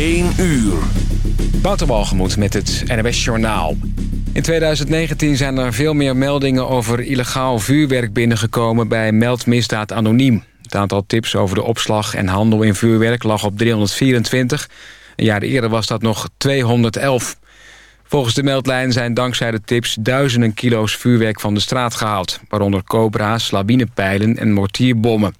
1 uur. Waterbalgemoed met het NWS Journaal. In 2019 zijn er veel meer meldingen over illegaal vuurwerk binnengekomen bij Meldmisdaad Anoniem. Het aantal tips over de opslag en handel in vuurwerk lag op 324. Een jaar eerder was dat nog 211. Volgens de meldlijn zijn dankzij de tips duizenden kilo's vuurwerk van de straat gehaald. Waaronder cobra's, labinepijlen en mortierbommen.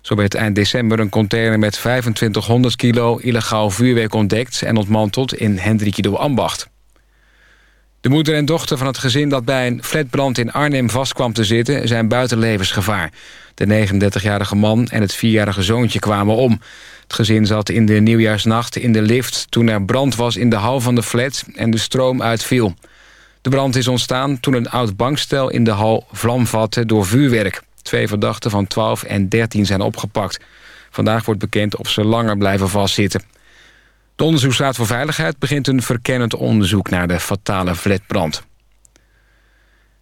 Zo werd eind december een container met 2500 kilo illegaal vuurwerk ontdekt... en ontmanteld in Hendrikido Ambacht. De moeder en dochter van het gezin dat bij een flatbrand in Arnhem vast kwam te zitten... zijn buiten levensgevaar. De 39-jarige man en het vierjarige zoontje kwamen om. Het gezin zat in de nieuwjaarsnacht in de lift... toen er brand was in de hal van de flat en de stroom uitviel. De brand is ontstaan toen een oud bankstel in de hal vlam vatte door vuurwerk. Twee verdachten van 12 en 13 zijn opgepakt. Vandaag wordt bekend of ze langer blijven vastzitten. De Onderzoeksraad voor Veiligheid begint een verkennend onderzoek... naar de fatale flatbrand.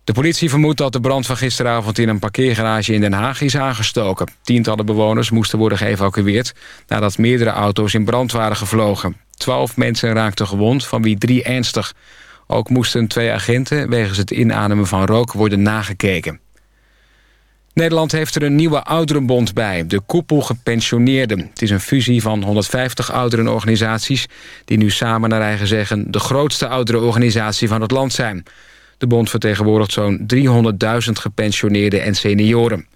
De politie vermoedt dat de brand van gisteravond in een parkeergarage in Den Haag is aangestoken. Tientallen bewoners moesten worden geëvacueerd nadat meerdere auto's in brand waren gevlogen. Twaalf mensen raakten gewond, van wie drie ernstig. Ook moesten twee agenten wegens het inademen van rook worden nagekeken. Nederland heeft er een nieuwe ouderenbond bij, de Koepel Gepensioneerden. Het is een fusie van 150 ouderenorganisaties... die nu samen naar eigen zeggen de grootste ouderenorganisatie van het land zijn. De bond vertegenwoordigt zo'n 300.000 gepensioneerden en senioren.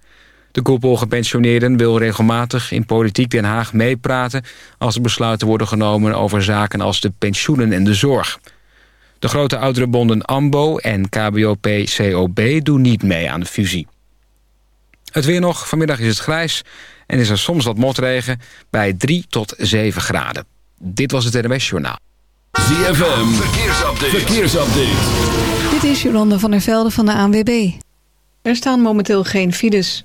De koepel gepensioneerden wil regelmatig in Politiek Den Haag meepraten... als er besluiten worden genomen over zaken als de pensioenen en de zorg. De grote ouderenbonden AMBO en KBOP-COB doen niet mee aan de fusie. Het weer nog. Vanmiddag is het grijs en is er soms wat motregen bij 3 tot 7 graden. Dit was het NWS Journaal. ZFM, verkeersupdate. verkeersupdate. Dit is Jolanda van der Velde van de ANWB. Er staan momenteel geen files.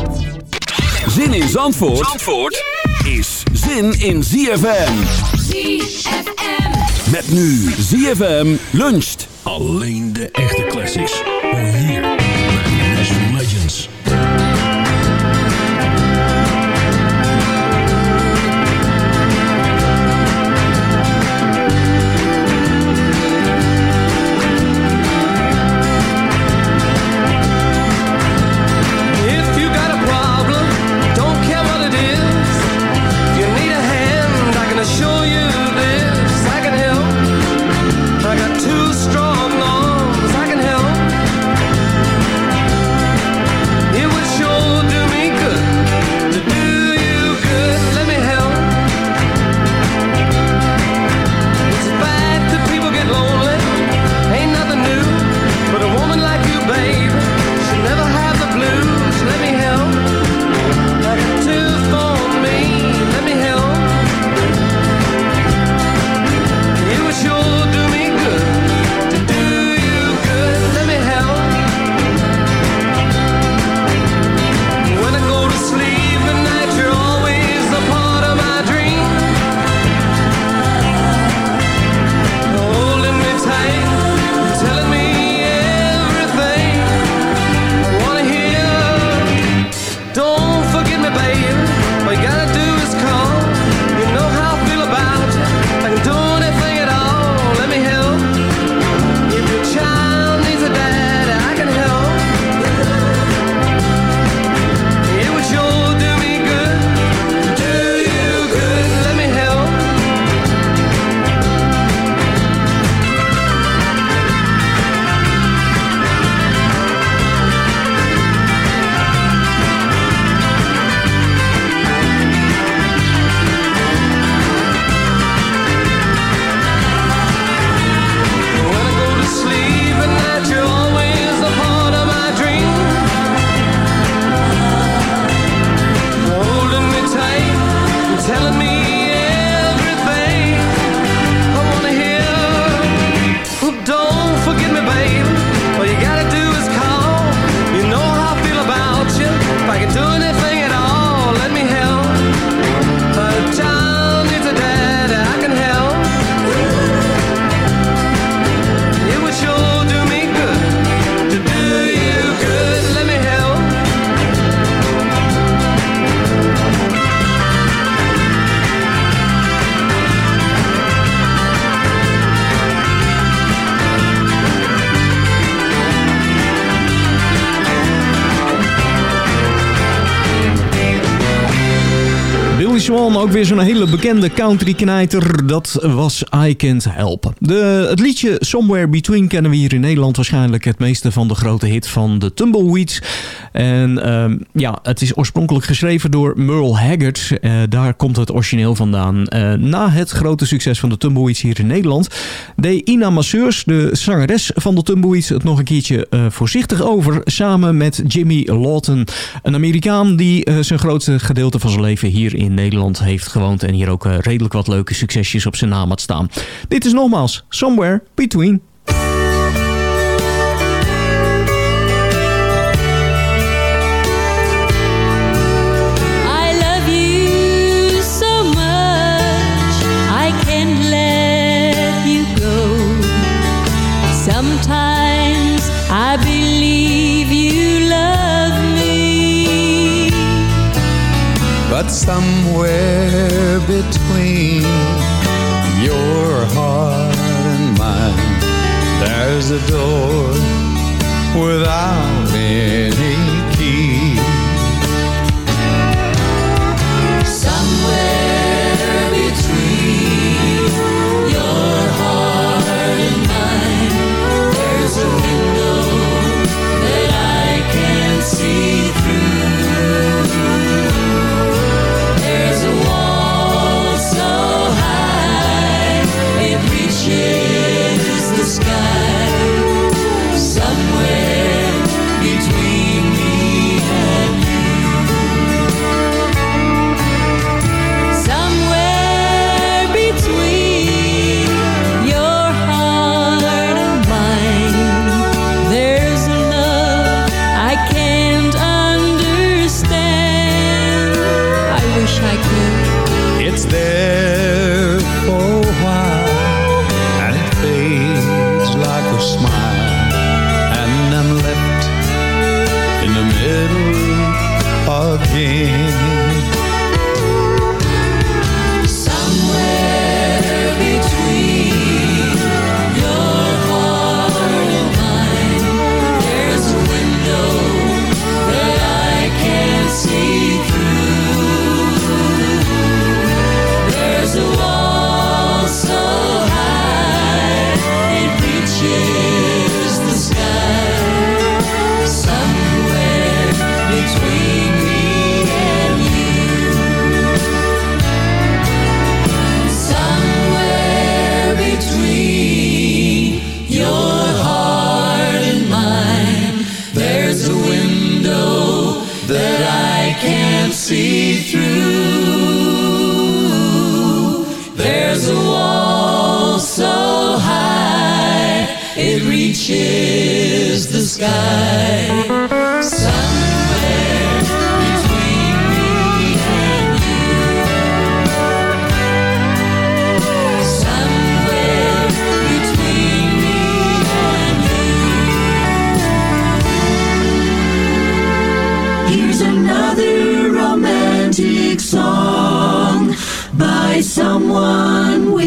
Zin in Zandvoort, Zandvoort is zin in ZFM. ZFM. Met nu ZFM luncht. Alleen de echte classics. Hoor hier ook weer zo'n hele bekende country knijter. Dat was I Can't Help. De, het liedje Somewhere Between kennen we hier in Nederland waarschijnlijk het meeste van de grote hit van de Tumbleweeds. En ehm, ja, het is oorspronkelijk geschreven door Merle Haggard. Eh, daar komt het origineel vandaan. Eh, na het grote succes van de Tumbleweeds hier in Nederland... deed Ina Masseurs, de zangeres van de Tumbleweeds... het nog een keertje eh, voorzichtig over... samen met Jimmy Lawton, een Amerikaan... die zijn grootste gedeelte van zijn leven hier in Nederland heeft gewoond... en hier ook eh, redelijk wat leuke succesjes op zijn naam had staan. Dit is nogmaals Somewhere Between. Between your heart and mine, there's a door without any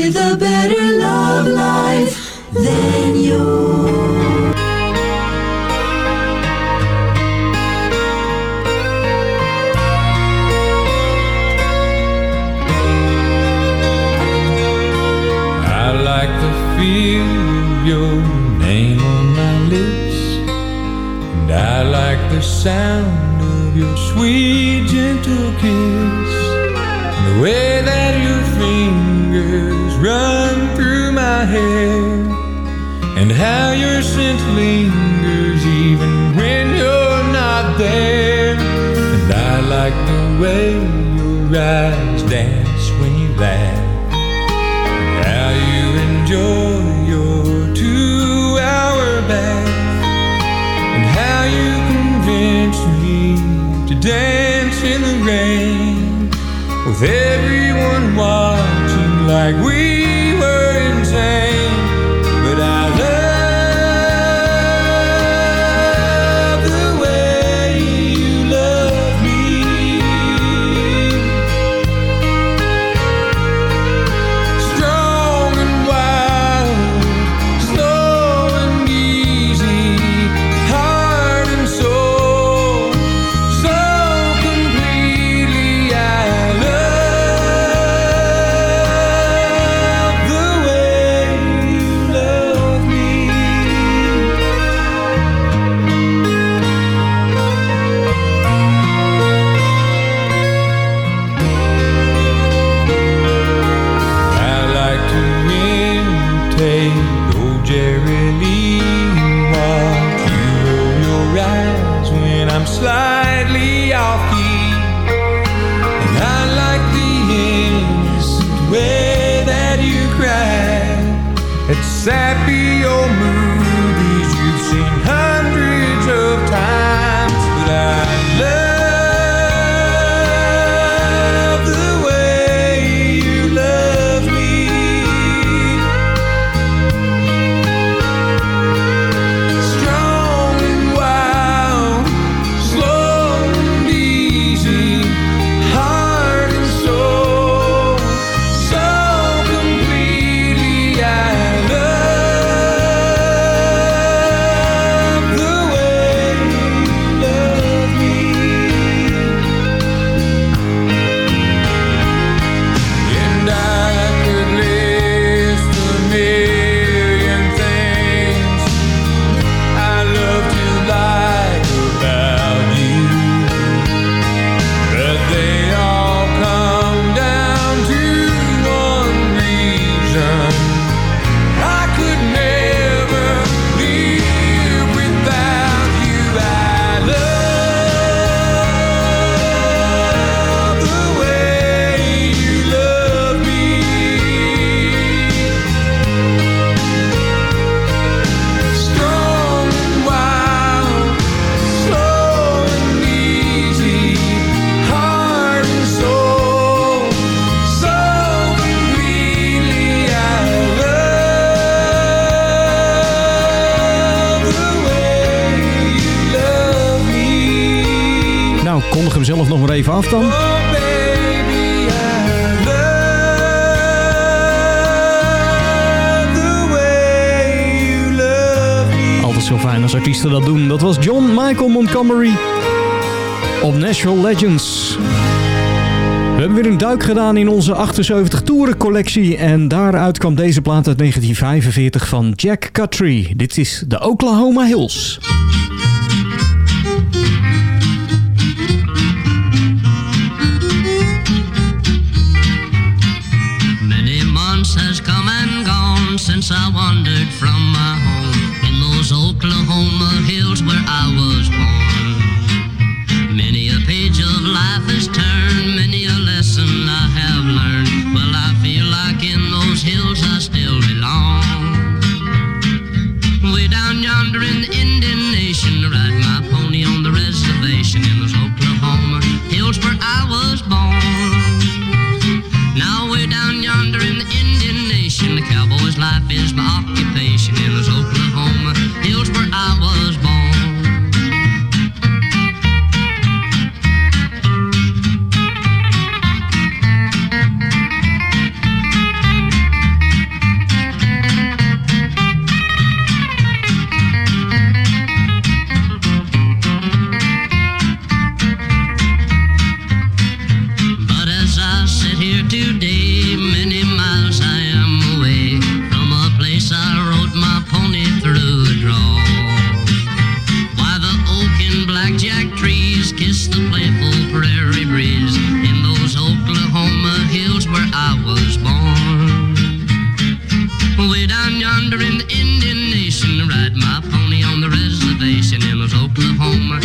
with a better love life than you. I like the feel of your name on my lips, and I like the sound of your sweet, gentle kiss, the way there, and I like the way your eyes dance when you laugh. How you enjoy your two hour bath And how you convince me to dance in the rain With everyone I'm even af dan. Altijd zo fijn als artiesten dat doen. Dat was John Michael Montgomery op National Legends. We hebben weer een duik gedaan in onze 78 toeren collectie en daaruit kwam deze plaat uit 1945 van Jack Cutry. Dit is de Oklahoma Hills. since I wandered from my home in those Oklahoma hills where I was born. is my occupation. Oklahoma.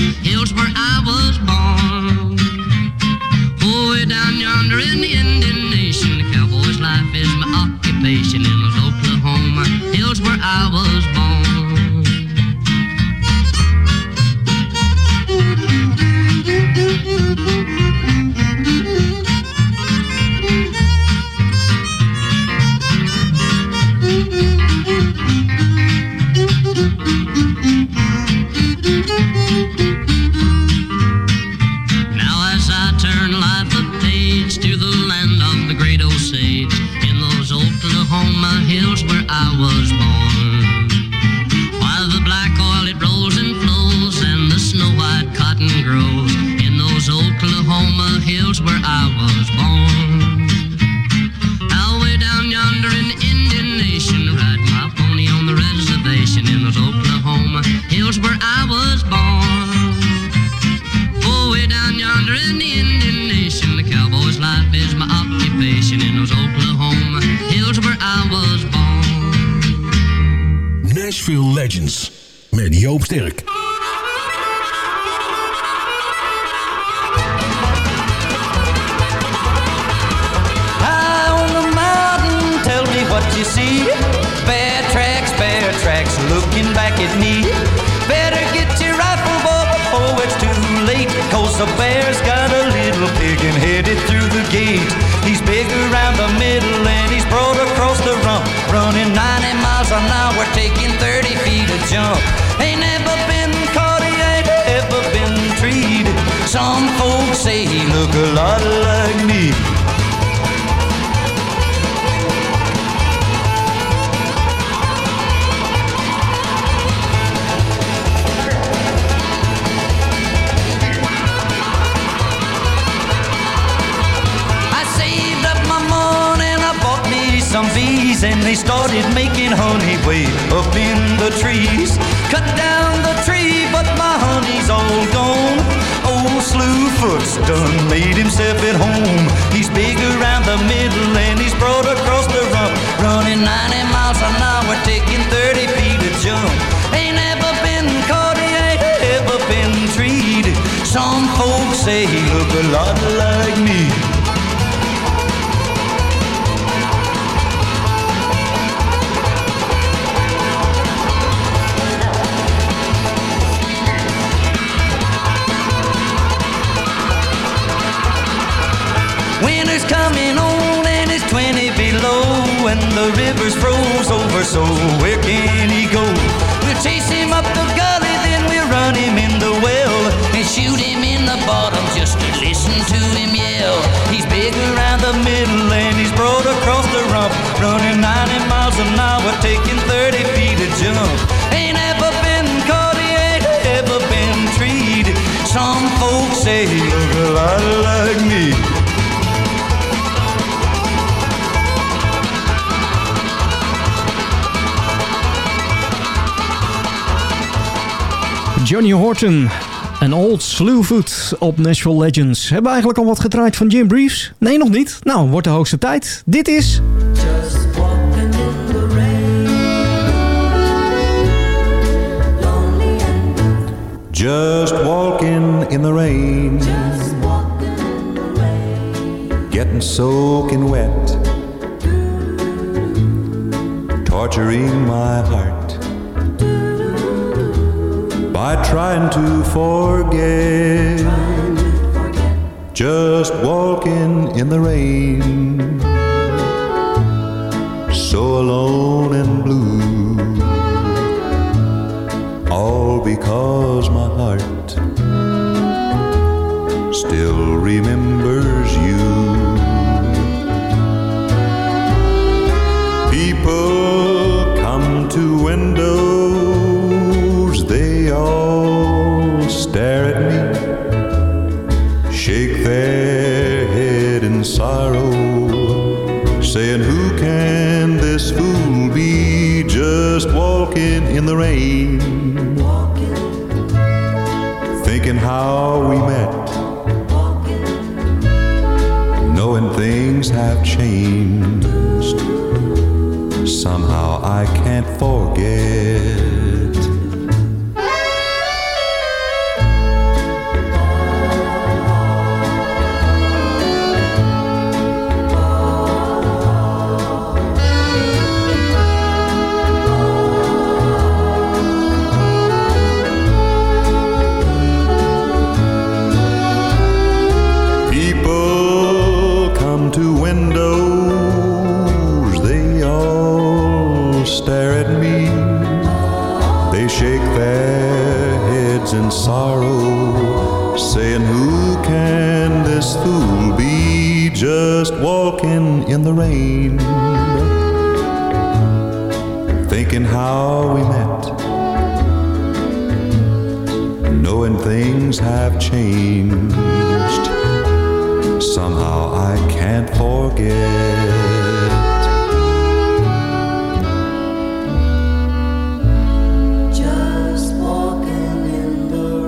They started making honey way up in the trees. Cut down the tree, but my honey's all gone. Old Slewfoot's done made himself at home. He's big around the middle and he's broad across the rump, running 90 miles an hour, taking 30 feet a jump. Ain't never been caught, he ain't ever been treated. Some folks say he look a lot like the river's froze over so where can he go? We'll chase him up the gully then we'll run him in the well and shoot him in the bottom just to listen to him yell. He's big around the middle and he's broad across the rump running 90 miles an hour taking 30 feet a jump. Ain't ever been caught, he ain't ever been treated. Some folks say he look a lot like me. Johnny Horton en Old Slewfoot op Nashville Legends. Hebben we eigenlijk al wat gedraaid van Jim Briefs? Nee, nog niet. Nou, wordt de hoogste tijd. Dit is... Just walking in the rain. Getting soaking wet. Torturing my heart. By trying to forget. Just walking in the rain. So alone and blue all because my heart still remembers you. People come to windows, saying, Who can this fool be just walking in the rain? Thinking how we met, knowing things have changed. Somehow I can't forget. Thinking how we met, knowing things have changed. Somehow I can't forget.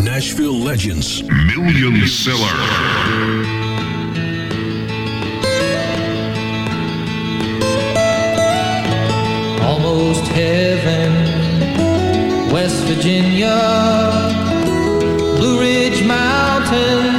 Nashville Legends Million Seller. Virginia, Blue Ridge Mountains,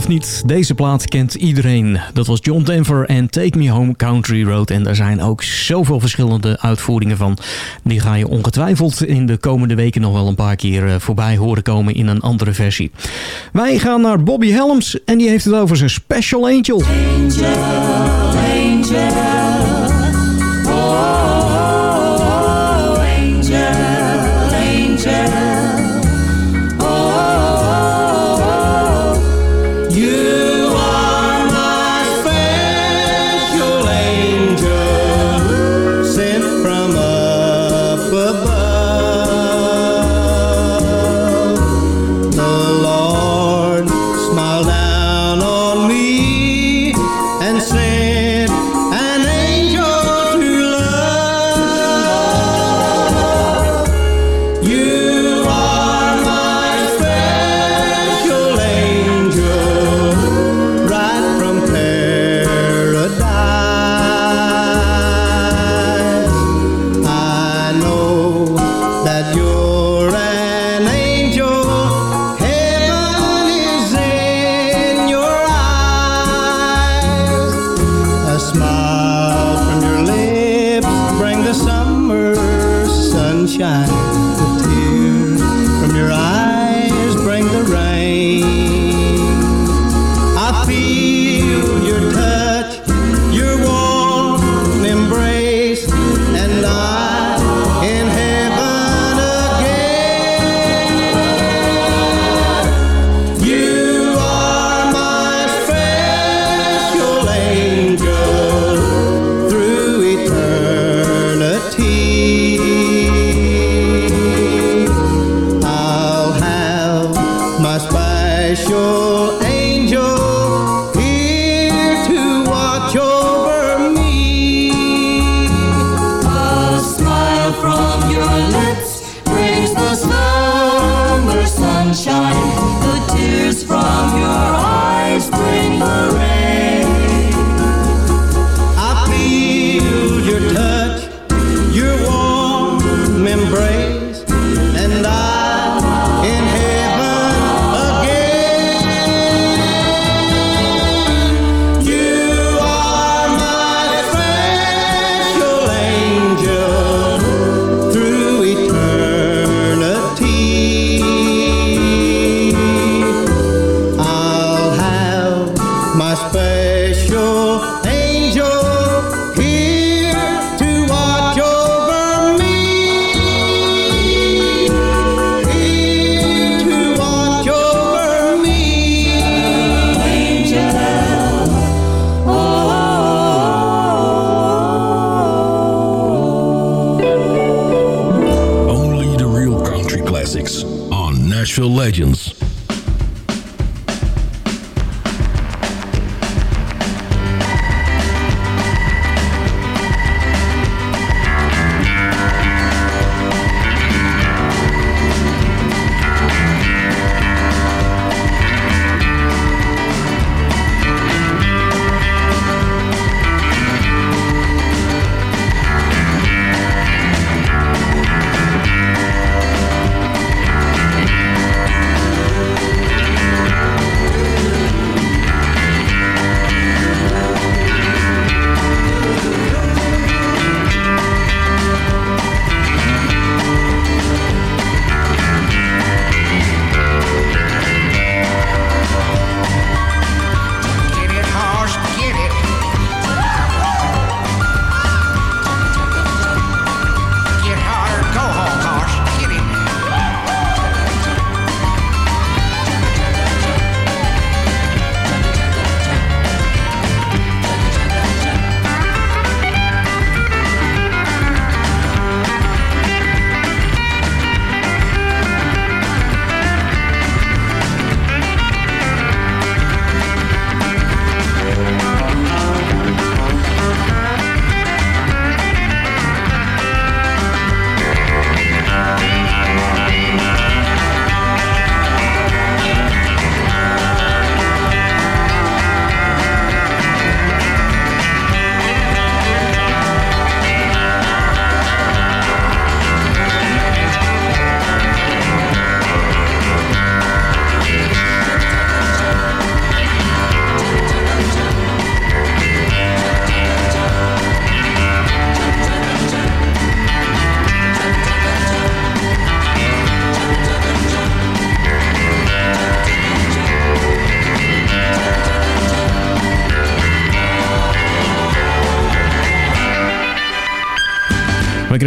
of niet, deze plaat kent iedereen. Dat was John Denver en Take Me Home Country Road. En daar zijn ook zoveel verschillende uitvoeringen van. Die ga je ongetwijfeld in de komende weken nog wel een paar keer eh, voorbij horen komen in een andere versie. Wij gaan naar Bobby Helms en die heeft het over zijn Special Angel. Angel, Angel. sunshine, the tears from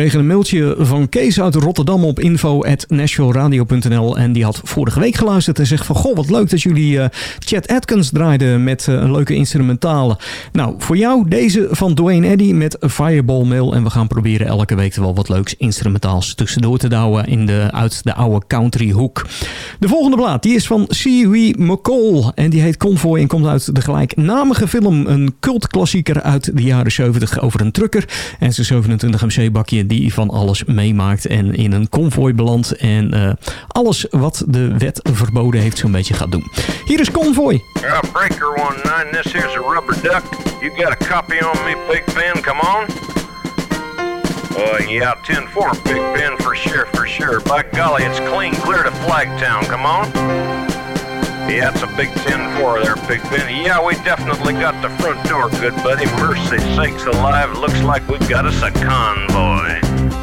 kreeg een mailtje van Kees uit Rotterdam op info.nashvilleradio.nl en die had vorige week geluisterd en zegt van goh wat leuk dat jullie eh, Chet Atkins draaiden met eh, een leuke instrumentale. Nou, voor jou deze van Dwayne Eddy met Fireball Mail en we gaan proberen elke week er wel wat leuks instrumentaals tussendoor te douwen in de, uit de oude country hoek. De volgende plaat die is van C.W. McCall en die heet Convoy en komt uit de gelijknamige film. Een cultklassieker uit de jaren 70 over een trucker en zijn 27 MC bakje die van alles meemaakt en in een konvooi belandt en eh, alles wat de wet verboden heeft zo'n beetje gaat doen. Hier is Convoy. Yeah, Breaker 19, this here's a rubber duck. You got a copy on me, Big Ben, come on? Uh, yeah, 10-4, Big Ben, for sure, for sure. By golly, it's clean clear to Flagtown, come on? Yeah, it's a big 10-4 there, Big Ben. Yeah, we definitely got the front door, good buddy. Mercy sakes alive, looks like we got us a convoy.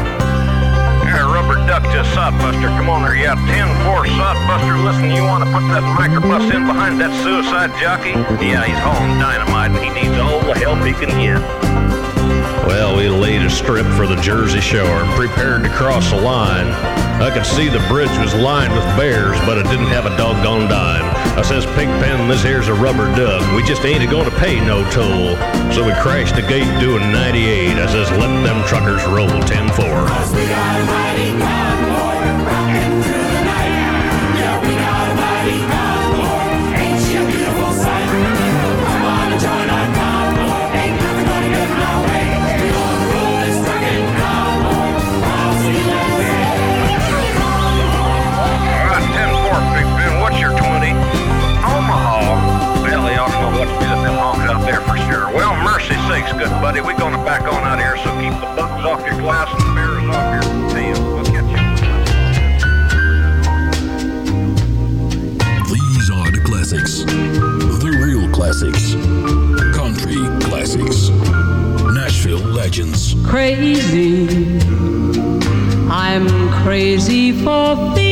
To Sodbuster. Come on there, yeah, 10-4 Sodbuster. Listen, you want to put that microbus in behind that suicide jockey? Yeah, he's hauling dynamite and he needs all the help he can get. Well, we laid a strip for the Jersey Shore and prepared to cross the line. I could see the bridge was lined with bears, but it didn't have a doggone dime. I says, Pigpen, this here's a rubber duck. We just ain't to pay no toll. So we crashed the gate doing 98. I says, let them truckers roll 10-4. Good buddy. We're going to back on out here, so keep the bugs off your glass and the bears off your tail. We'll get you. These are the classics. The real classics. Country classics. Nashville legends. crazy. I'm crazy for feeling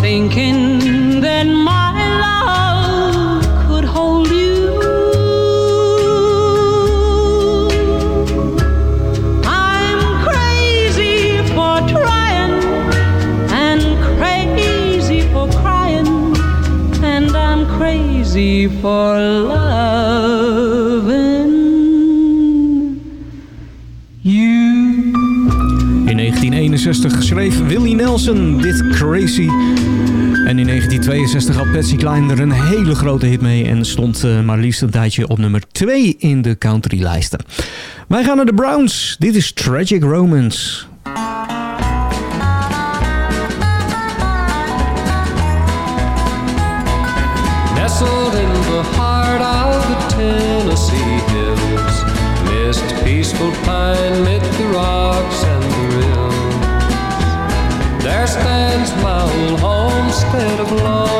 thinking that my love could hold you. I'm crazy for trying and crazy for crying, and I'm crazy for loving. In 1961 schreef Willie Nelson dit Crazy 1962 had Patsy Klein er een hele grote hit mee en stond eh, maar liefst een tijdje op nummer 2 in de countrylijsten. Wij gaan naar de Browns. Dit is Tragic Romance. carpet of love.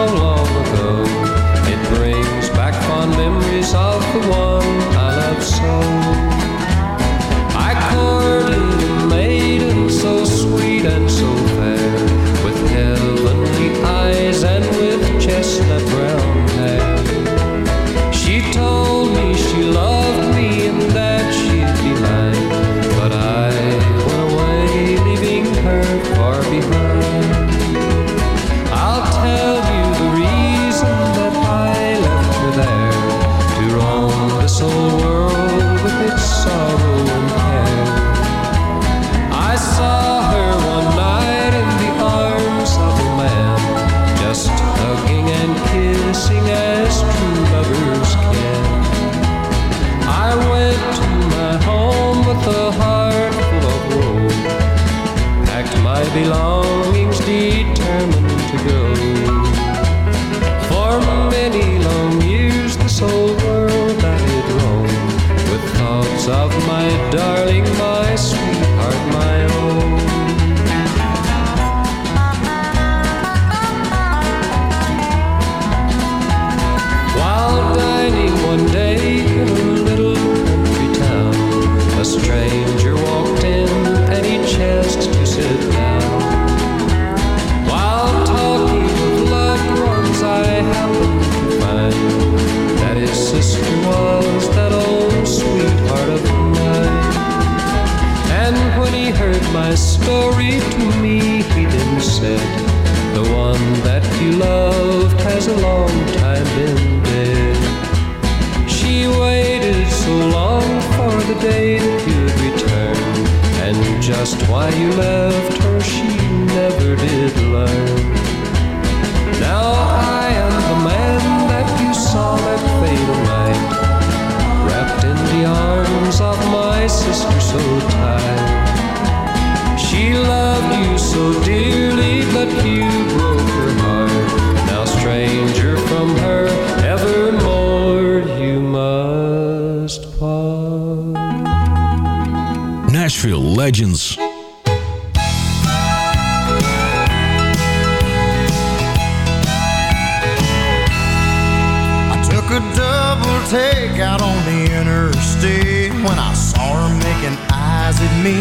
a double take out on the interstate when I saw her making eyes at me.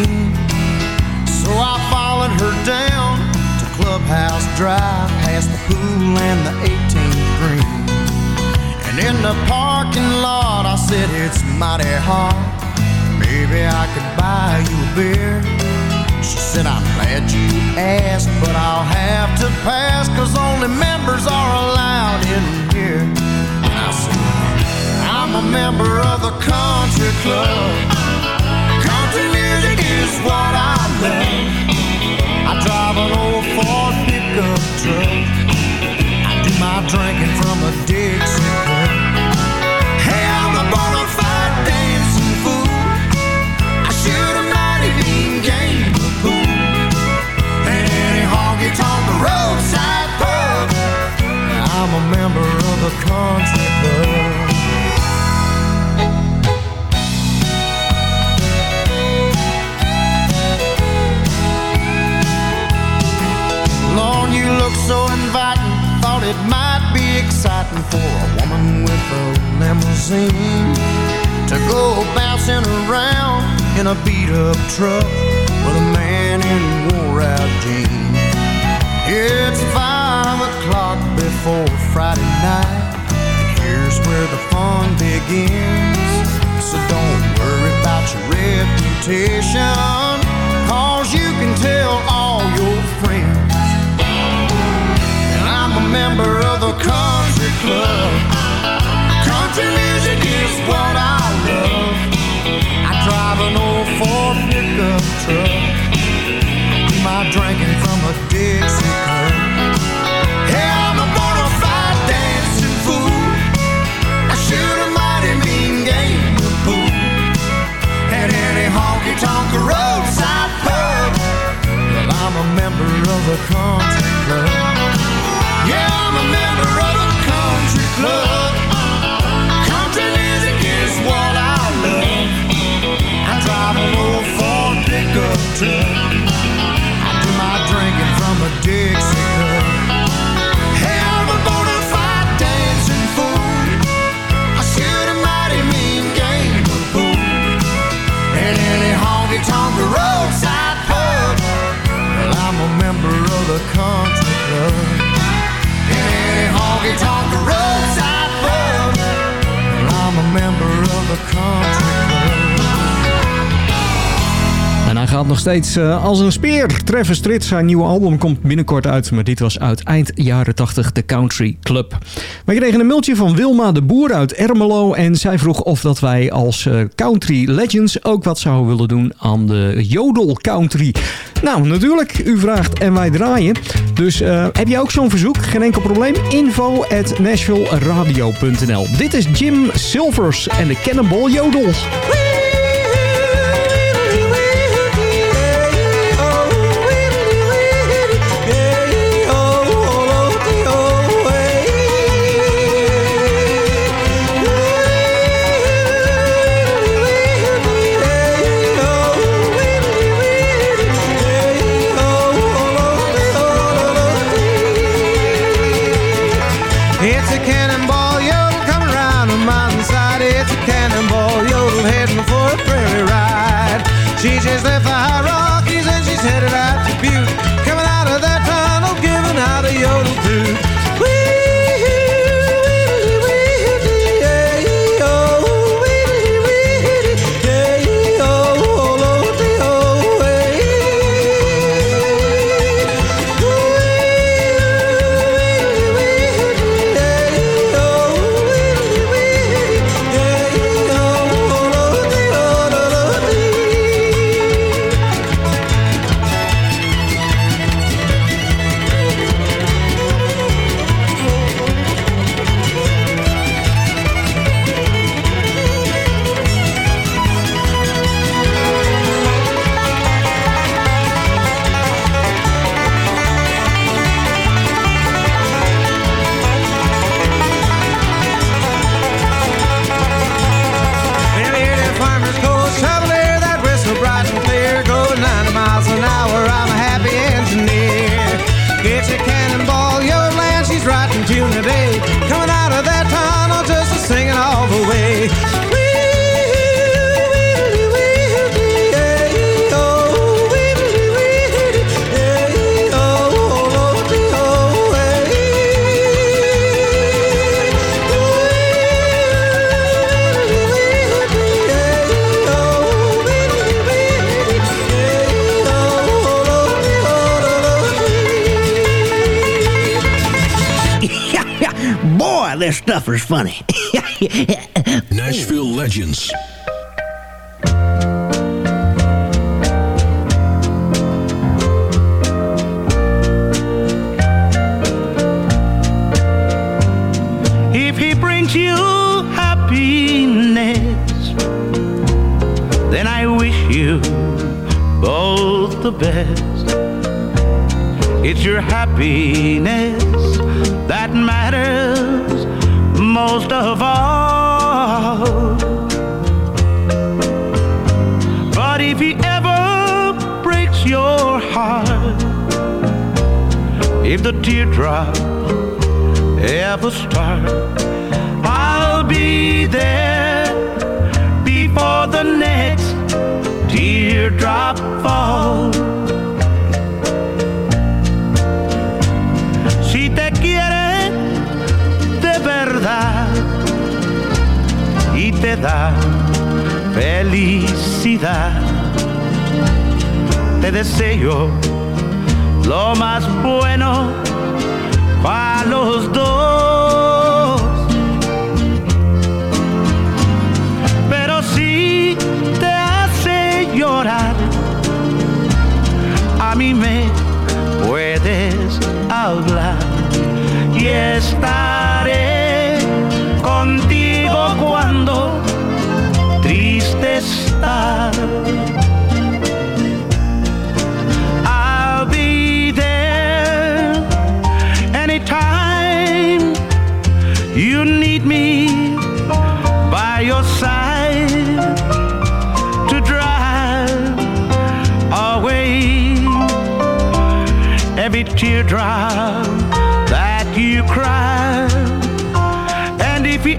So I followed her down to Clubhouse Drive past the pool and the 18th green. And in the parking lot, I said, It's mighty hot. Maybe I could buy you a beer. She said, I'm glad you asked, but I'll have to pass, cause only members are allowed in here. Said, I'm a member of the country club. Country music is what I love. I drive an old Ford pickup truck. I do my drinking from a Dixie cup. Hey, I'm a bona fide dancing fool. I shoot a mighty mean game of pool. And any honky tonk roadside pub. I'm a member the country club. Lord, you look so inviting. Thought it might be exciting for a woman with a limousine to go bouncing around in a beat up truck with a man in wore out jeans. It's five before Friday night. and Here's where the fun begins. So don't worry about your reputation, cause you can tell all your friends. And I'm a member of the country club. Country music is what I love. I drive an old Ford pickup truck. Do my drinking member gaat nog steeds eh, als een speer. Travis Tritt, zijn nieuwe album komt binnenkort uit. Maar dit was uit eind jaren 80 de Country Club. We kregen een mailtje van Wilma de Boer uit Ermelo. En zij vroeg of dat wij als eh, Country Legends ook wat zouden willen doen aan de Jodel Country. Nou, natuurlijk. U vraagt en wij draaien. Dus eh, heb je ook zo'n verzoek? Geen enkel probleem. Info at Dit is Jim Silvers en de Cannonball Jodel. It's a cannonball Yeah, funny. Nashville Legends. If he brings you happiness, then I wish you both the best. It's your happiness that matters most of all. But if he ever breaks your heart, if the teardrop ever start, I'll be there before the next teardrop falls. Te da felicidad, te deseo lo más bueno para los dos. Pero si te hace llorar, a mí me puedes hablar y estaré estás. I'll be there anytime you need me by your side to drive away every teardrop that you cry. And if he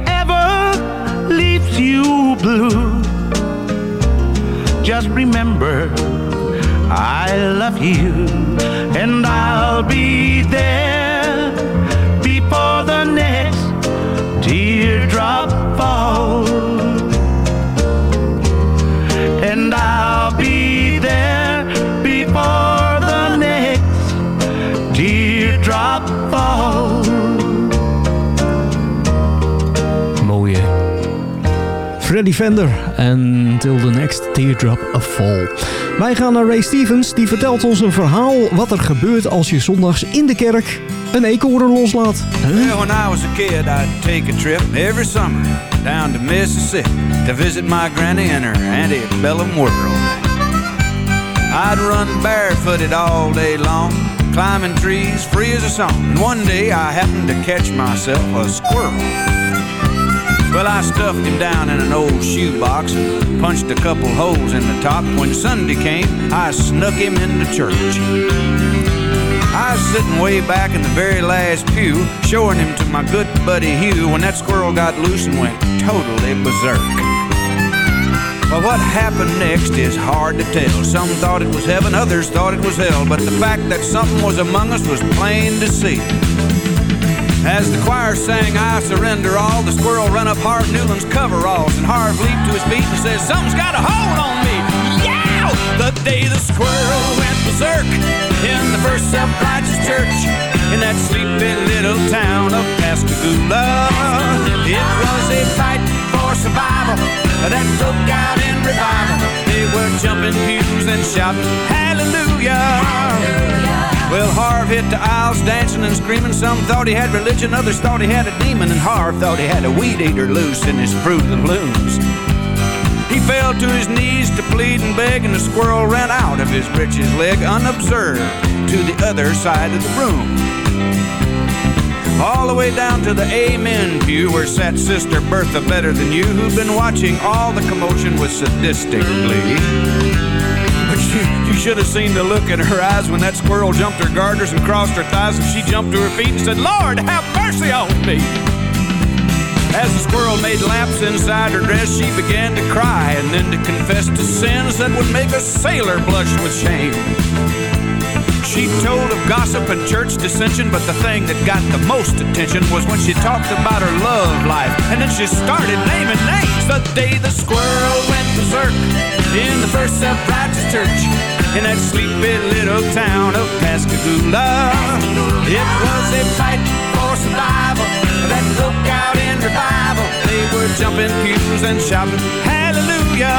just remember I love you and I'll be there before the next teardrop falls. Freddy Fender. Until the next teardrop of fall. Wij gaan naar Ray Stevens. Die vertelt ons een verhaal wat er gebeurt als je zondags in de kerk een eekhoorn loslaat. Huh? Well, when I was a kid, I'd take a trip every summer down to Mississippi to visit my granny and her antebellum world. I'd run barefooted all day long, climbing trees free as a song. And one day I happened to catch myself a squirrel. Well, I stuffed him down in an old shoebox and punched a couple holes in the top. When Sunday came, I snuck him into church. I was sitting way back in the very last pew, showing him to my good buddy Hugh when that squirrel got loose and went totally berserk. Well, what happened next is hard to tell. Some thought it was heaven, others thought it was hell, but the fact that something was among us was plain to see. As the choir sang, I surrender all, the squirrel ran up Harv Newland's coveralls, and Harv leaped to his feet and said, Something's got a hold on me. Yeah! The day the squirrel went berserk in the first self-righteous church in that sleepy little town of Pascagoula. It was a fight for survival that broke out in revival. They were jumping pews and shouting, Hallelujah! Well, Harv hit the aisles dancing and screaming. Some thought he had religion, others thought he had a demon, and Harv thought he had a weed eater loose in his fruit of the looms. He fell to his knees to plead and beg, and the squirrel ran out of his breeches leg unobserved to the other side of the room. All the way down to the Amen pew where sat Sister Bertha Better Than You, who'd been watching all the commotion with sadistic glee. But you should have seen the look in her eyes when that squirrel jumped her garters and crossed her thighs, and she jumped to her feet and said, Lord, have mercy on me. As the squirrel made laps inside her dress, she began to cry and then to confess to sins that would make a sailor blush with shame. She told of gossip and church dissension, but the thing that got the most attention was when she talked about her love life. And then she started naming names. The day the squirrel went berserk in the first self-righteous church in that sleepy little town of Pascagoula. It was a fight for survival that broke out out in revival. They were jumping pews and shouting, Hallelujah.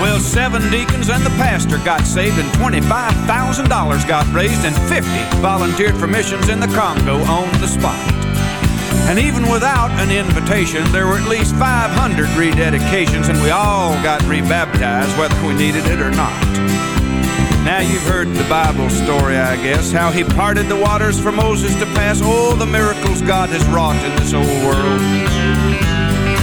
Well, seven deacons and the pastor got saved, and $25,000 got raised, and 50 volunteered for missions in the Congo on the spot. And even without an invitation, there were at least 500 rededications, and we all got rebaptized, whether we needed it or not. Now you've heard the Bible story, I guess, how he parted the waters for Moses to pass. All the miracles God has wrought in this old world.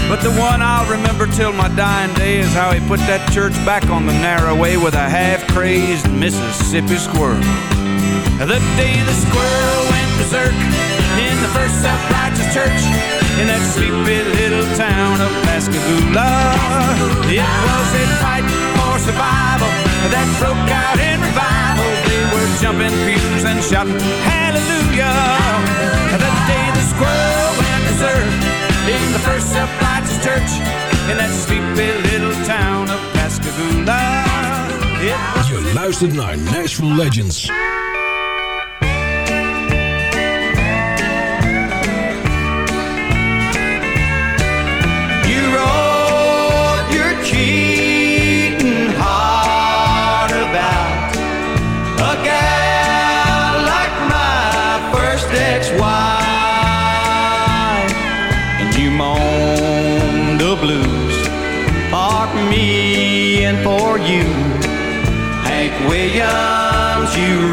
But the one I'll remember till my dying day is how he put that church back on the narrow way with a half-crazed Mississippi squirrel. The day the squirrel went berserk in the first self-righteous church in that sleepy little town of Pascagoula. It was a fight for survival that broke out in revival. They were jumping pews and shouting hallelujah. The day the squirrel went berserk in the first church in that sleepy little town of Pascagoula. Luistert naar Nashville Legends.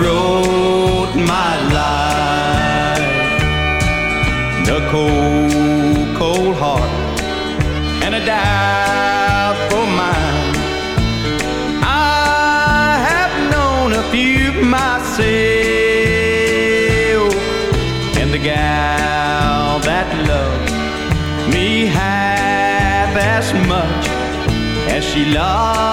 Wrote my life. The cold, cold heart and a doubtful mind. I have known a few myself, and the gal that loved me half as much as she loved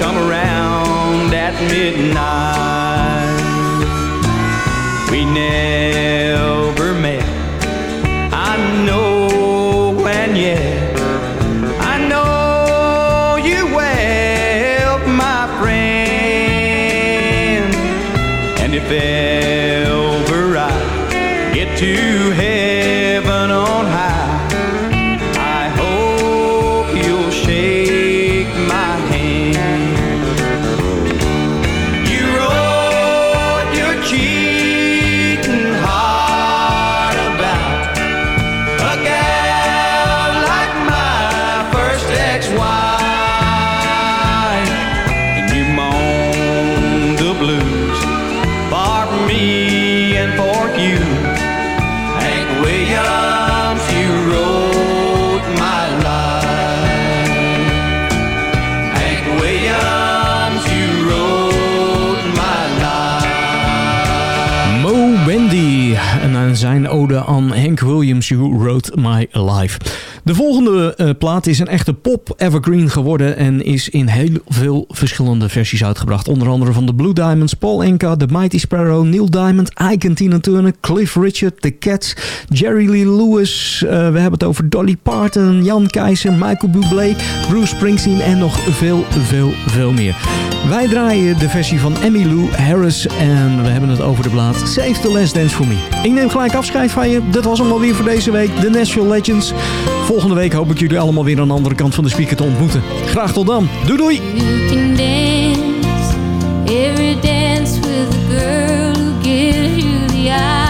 come around at midnight. Aan Hank Williams, You Wrote My Life. De volgende eh, plaat is een echte pop-evergreen geworden en is in heel veel verschillende versies uitgebracht. Onder andere van de Blue Diamonds, Paul Enka, The Mighty Sparrow, Neil Diamond, Ike Tina Turner, Cliff Richard, The Cats, Jerry Lee Lewis. eh, we hebben het over Dolly Parton, Jan Keizer, Michael Bublé, Bruce Springsteen en nog veel, veel, veel meer. Wij draaien de versie van Emmylou Harris en we hebben het over de plaat Save the Last Dance for Me. Ik neem gelijk afscheid van je. Dat was hem alweer voor deze week. De Nashville Legends. Volgende week hoop ik jullie allemaal weer aan de andere kant van de speaker te ontmoeten. Graag tot dan. Doei doei! Every dance with girl who you the eye